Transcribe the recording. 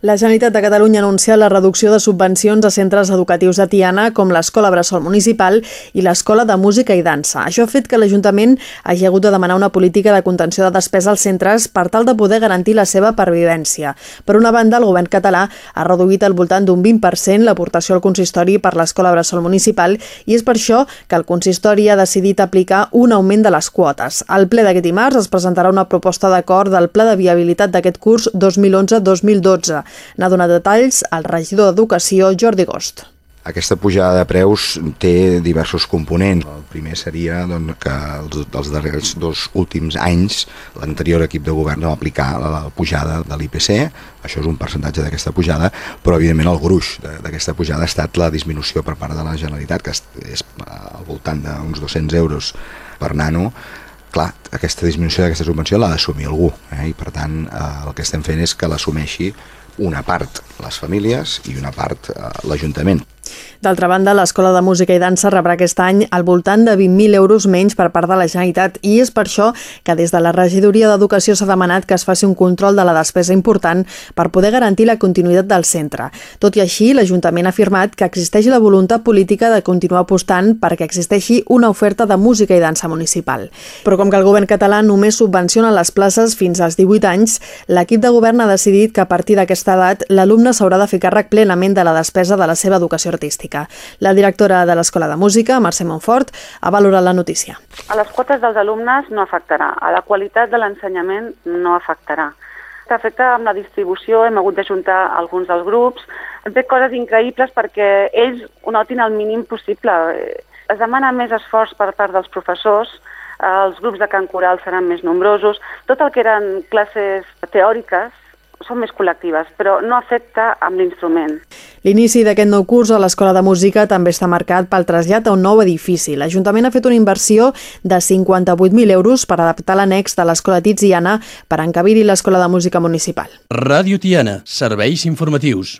La Generalitat de Catalunya ha anunciat la reducció de subvencions a centres educatius de Tiana com l'Escola Bressol Municipal i l'Escola de Música i Dansa. Això ha fet que l'Ajuntament hagi hagut de demanar una política de contenció de despesa als centres per tal de poder garantir la seva pervivència. Per una banda, el govern català ha reduït al voltant d'un 20% l'aportació al consistori per l'Escola Bressol Municipal i és per això que el consistori ha decidit aplicar un augment de les quotes. Al ple d'aquest dimarts es presentarà una proposta d'acord del Pla de Viabilitat d'aquest curs 2011-2012 N'ha donat detalls al regidor d'Educació, Jordi Gost. Aquesta pujada de preus té diversos components. El primer seria doncs, que els, dels darrers dos últims anys l'anterior equip de govern va aplicar la pujada de l'IPC, això és un percentatge d'aquesta pujada, però evidentment el gruix d'aquesta pujada ha estat la disminució per part de la Generalitat, que és al voltant d'uns 200 euros per nano, clar, aquesta disminució d'aquesta subvenció l'ha d'assumir algú eh? i per tant eh, el que estem fent és que l'assumeixi una part les famílies i una part eh, l'Ajuntament. D'altra banda, l'Escola de Música i Dansa rebrà aquest any al voltant de 20.000 euros menys per part de la Generalitat i és per això que des de la Regidoria d'Educació s'ha demanat que es faci un control de la despesa important per poder garantir la continuïtat del centre. Tot i així, l'Ajuntament ha afirmat que existeix la voluntat política de continuar apostant perquè existeixi una oferta de música i dansa municipal. Però com que el govern català només subvenciona les places fins als 18 anys, l'equip de govern ha decidit que a partir d'aquesta edat l'alumne s'haurà de fer càrrec plenament de la despesa de la seva educació artística. La directora de l'Escola de Música, Mercè Montfort, ha valorat la notícia. A les quotes dels alumnes no afectarà, a la qualitat de l'ensenyament no afectarà. Afecta amb la distribució, hem hagut d'ajuntar alguns dels grups, hem fet coses increïbles perquè ells ho notin el mínim possible. Es demana més esforç per part dels professors, els grups de cant coral seran més nombrosos, tot el que eren classes teòriques són més col·lectives, però no afecta amb l'instrument. L'inici d'aquest nou curs a l'Escola de Música també està marcat pel trasllat a un nou edifici. L'Ajuntament ha fet una inversió de 58.000 euros per adaptar l'annex de l'Escola Tiziana per encabir-hi l'Escola de Música Municipal. Ràdio Tiana, serveis informatius.